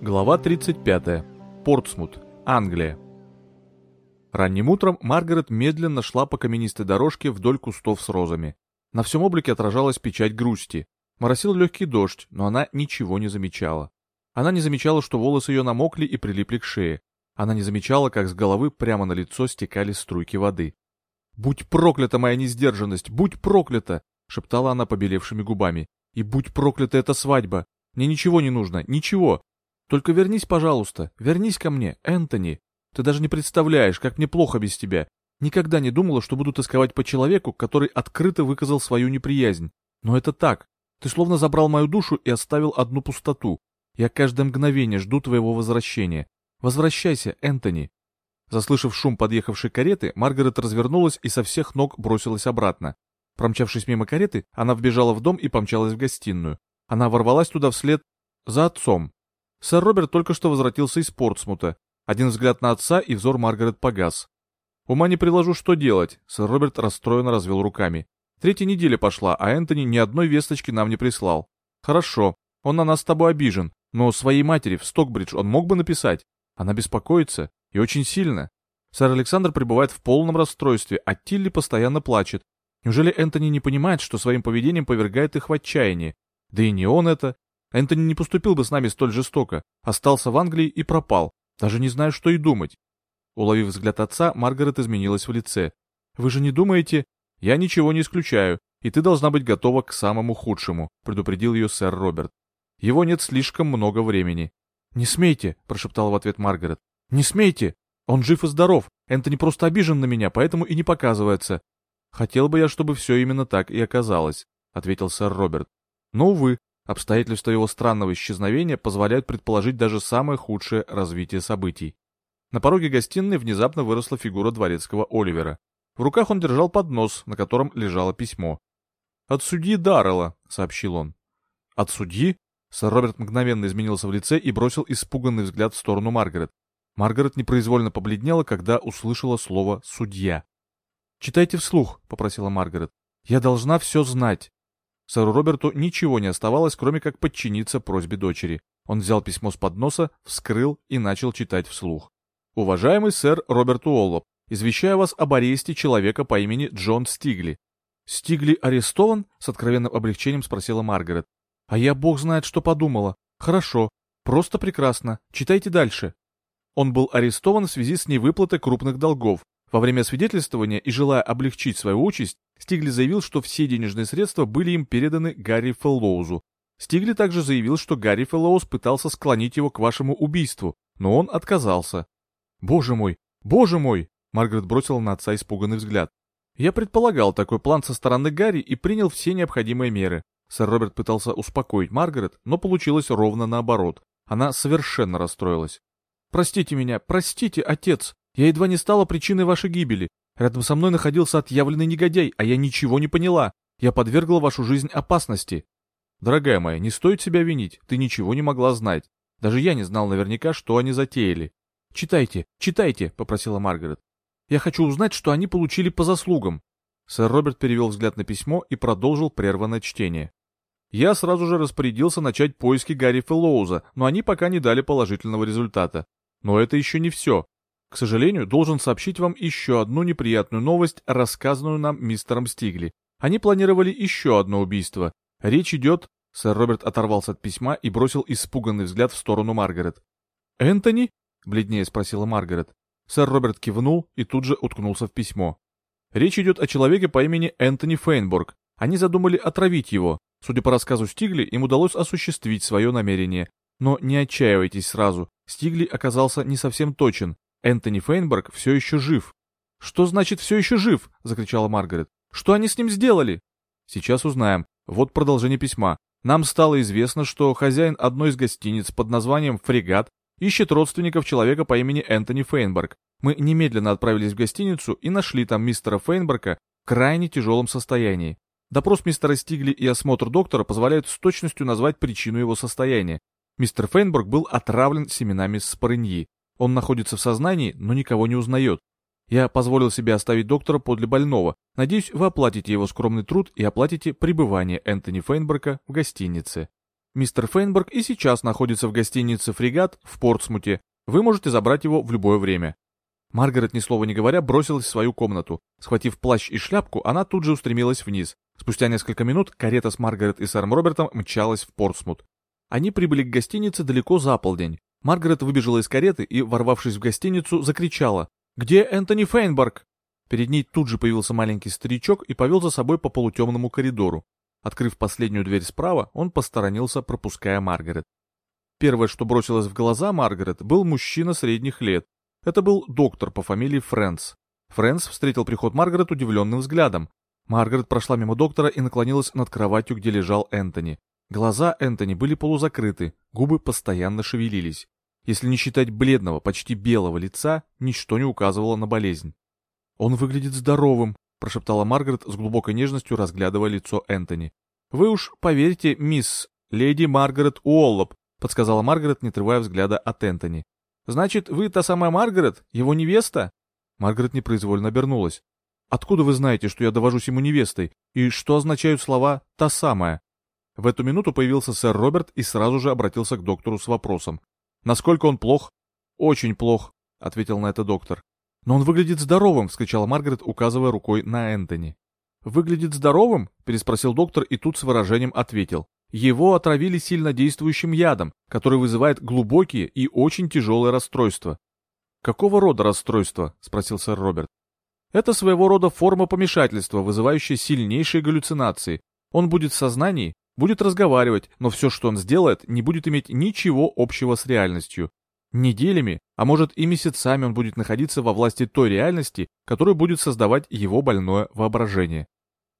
Глава 35. Портсмут, Англия. Ранним утром Маргарет медленно шла по каменистой дорожке вдоль кустов с розами. На всем облике отражалась печать грусти. Моросил легкий дождь, но она ничего не замечала. Она не замечала, что волосы ее намокли и прилипли к шее. Она не замечала, как с головы прямо на лицо стекали струйки воды. «Будь проклята моя несдержанность! Будь проклята!» — шептала она побелевшими губами. «И будь проклята эта свадьба! Мне ничего не нужно, ничего! Только вернись, пожалуйста, вернись ко мне, Энтони! Ты даже не представляешь, как мне плохо без тебя! Никогда не думала, что буду тосковать по человеку, который открыто выказал свою неприязнь. Но это так. Ты словно забрал мою душу и оставил одну пустоту. Я каждое мгновение жду твоего возвращения. Возвращайся, Энтони!» Заслышав шум подъехавшей кареты, Маргарет развернулась и со всех ног бросилась обратно. Промчавшись мимо кареты, она вбежала в дом и помчалась в гостиную. Она ворвалась туда вслед за отцом. Сэр Роберт только что возвратился из Портсмута. Один взгляд на отца, и взор Маргарет погас. «Ума не приложу, что делать», — сэр Роберт расстроенно развел руками. «Третья неделя пошла, а Энтони ни одной весточки нам не прислал. Хорошо, он на нас с тобой обижен, но своей матери в Стокбридж он мог бы написать. Она беспокоится, и очень сильно. Сэр Александр пребывает в полном расстройстве, а Тилли постоянно плачет. Неужели Энтони не понимает, что своим поведением повергает их в отчаяние? Да и не он это. Энтони не поступил бы с нами столь жестоко, остался в Англии и пропал. Даже не знаю, что и думать. Уловив взгляд отца, Маргарет изменилась в лице. «Вы же не думаете...» «Я ничего не исключаю, и ты должна быть готова к самому худшему», предупредил ее сэр Роберт. «Его нет слишком много времени. «Не смейте!» — прошептала в ответ Маргарет. «Не смейте! Он жив и здоров. Энтони просто обижен на меня, поэтому и не показывается». «Хотел бы я, чтобы все именно так и оказалось», — ответил сэр Роберт. «Но, увы, обстоятельства его странного исчезновения позволяют предположить даже самое худшее развитие событий». На пороге гостиной внезапно выросла фигура дворецкого Оливера. В руках он держал поднос, на котором лежало письмо. «От судьи Даррелла», — сообщил он. «От судьи?» Сэр Роберт мгновенно изменился в лице и бросил испуганный взгляд в сторону Маргарет. Маргарет непроизвольно побледнела, когда услышала слово «судья». «Читайте вслух», — попросила Маргарет. «Я должна все знать». Сэру Роберту ничего не оставалось, кроме как подчиниться просьбе дочери. Он взял письмо с подноса, вскрыл и начал читать вслух. «Уважаемый сэр Роберт Уоллоп, извещаю вас об аресте человека по имени Джон Стигли». «Стигли арестован?» — с откровенным облегчением спросила Маргарет. А я бог знает, что подумала. Хорошо, просто прекрасно. Читайте дальше. Он был арестован в связи с невыплатой крупных долгов. Во время свидетельствования и желая облегчить свою участь, Стигли заявил, что все денежные средства были им переданы Гарри Феллоузу. Стигли также заявил, что Гарри Феллоуз пытался склонить его к вашему убийству, но он отказался. «Боже мой! Боже мой!» Маргарет бросила на отца испуганный взгляд. «Я предполагал такой план со стороны Гарри и принял все необходимые меры. Сэр Роберт пытался успокоить Маргарет, но получилось ровно наоборот. Она совершенно расстроилась. «Простите меня, простите, отец. Я едва не стала причиной вашей гибели. Рядом со мной находился отъявленный негодяй, а я ничего не поняла. Я подвергла вашу жизнь опасности». «Дорогая моя, не стоит себя винить, ты ничего не могла знать. Даже я не знал наверняка, что они затеяли». «Читайте, читайте», — попросила Маргарет. «Я хочу узнать, что они получили по заслугам». Сэр Роберт перевел взгляд на письмо и продолжил прерванное чтение. Я сразу же распорядился начать поиски Гарри Фэллоуза, но они пока не дали положительного результата. Но это еще не все. К сожалению, должен сообщить вам еще одну неприятную новость, рассказанную нам мистером Стигли. Они планировали еще одно убийство. Речь идет... Сэр Роберт оторвался от письма и бросил испуганный взгляд в сторону Маргарет. «Энтони?» — бледнее спросила Маргарет. Сэр Роберт кивнул и тут же уткнулся в письмо. Речь идет о человеке по имени Энтони Фейнборг. Они задумали отравить его. Судя по рассказу Стигли, им удалось осуществить свое намерение. Но не отчаивайтесь сразу. Стигли оказался не совсем точен. Энтони Фейнборг все еще жив. «Что значит «все еще жив»?» — закричала Маргарет. «Что они с ним сделали?» «Сейчас узнаем. Вот продолжение письма. Нам стало известно, что хозяин одной из гостиниц под названием «Фрегат» ищет родственников человека по имени Энтони Фейнберг. Мы немедленно отправились в гостиницу и нашли там мистера Фейнберга в крайне тяжелом состоянии. Допрос мистера Стигли и осмотр доктора позволяют с точностью назвать причину его состояния. Мистер Фейнберг был отравлен семенами спорыньи. Он находится в сознании, но никого не узнает. Я позволил себе оставить доктора подле больного. Надеюсь, вы оплатите его скромный труд и оплатите пребывание Энтони Фейнберга в гостинице. Мистер Фейнберг и сейчас находится в гостинице «Фрегат» в Портсмуте. Вы можете забрать его в любое время. Маргарет, ни слова не говоря, бросилась в свою комнату. Схватив плащ и шляпку, она тут же устремилась вниз. Спустя несколько минут карета с Маргарет и сэром Робертом мчалась в Портсмут. Они прибыли к гостинице далеко за полдень. Маргарет выбежала из кареты и, ворвавшись в гостиницу, закричала «Где Энтони Фейнберг?» Перед ней тут же появился маленький старичок и повел за собой по полутемному коридору. Открыв последнюю дверь справа, он посторонился, пропуская Маргарет. Первое, что бросилось в глаза Маргарет, был мужчина средних лет. Это был доктор по фамилии Фрэнс. Фрэнс встретил приход Маргарет удивленным взглядом. Маргарет прошла мимо доктора и наклонилась над кроватью, где лежал Энтони. Глаза Энтони были полузакрыты, губы постоянно шевелились. Если не считать бледного, почти белого лица, ничто не указывало на болезнь. «Он выглядит здоровым», — прошептала Маргарет с глубокой нежностью, разглядывая лицо Энтони. «Вы уж поверьте, мисс, леди Маргарет Уоллоп», — подсказала Маргарет, не отрывая взгляда от Энтони. «Значит, вы та самая Маргарет, его невеста?» Маргарет непроизвольно обернулась. «Откуда вы знаете, что я довожусь ему невестой? И что означают слова «та самая»?» В эту минуту появился сэр Роберт и сразу же обратился к доктору с вопросом. Насколько он плох? Очень плох, ответил на это доктор. Но он выглядит здоровым, вскричала Маргарет, указывая рукой на Энтони. Выглядит здоровым? переспросил доктор и тут с выражением ответил. Его отравили сильнодействующим ядом, который вызывает глубокие и очень тяжелые расстройства. Какого рода расстройства? спросил сэр Роберт. Это своего рода форма помешательства, вызывающая сильнейшие галлюцинации. Он будет в сознании, Будет разговаривать, но все, что он сделает, не будет иметь ничего общего с реальностью. Неделями, а может и месяцами он будет находиться во власти той реальности, которую будет создавать его больное воображение.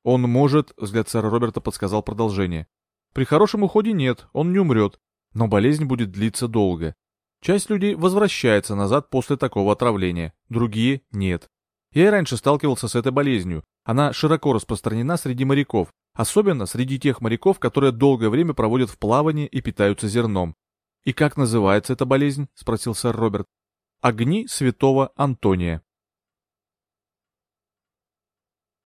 Он может, взгляд сэра Роберта подсказал продолжение. При хорошем уходе нет, он не умрет, но болезнь будет длиться долго. Часть людей возвращается назад после такого отравления, другие нет. Я и раньше сталкивался с этой болезнью. Она широко распространена среди моряков, Особенно среди тех моряков, которые долгое время проводят в плавании и питаются зерном. «И как называется эта болезнь?» — спросил сэр Роберт. «Огни святого Антония».